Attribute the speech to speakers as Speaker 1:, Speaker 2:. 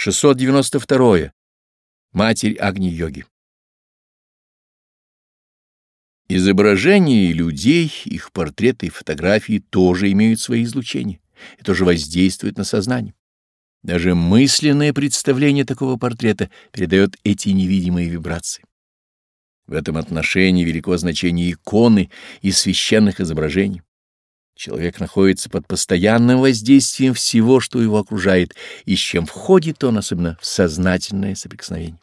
Speaker 1: 692. Матерь Агни-йоги. Изображения людей, их портреты и фотографии тоже имеют свои излучения и тоже воздействуют на сознание. Даже мысленное представление такого портрета передает эти невидимые вибрации. В этом отношении велико значение иконы и священных изображений. Человек находится под постоянным воздействием всего, что его окружает, и с чем входит он, особенно в сознательное соприкосновение.